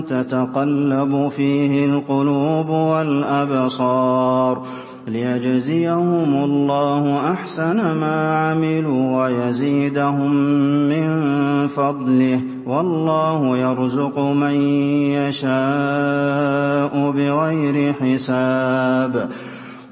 تتقلب فيه القلوب والأبصار ليجزيهم الله أحسن ما عملوا ويزيدهم من فضله والله يرزق من يشاء بغير حساب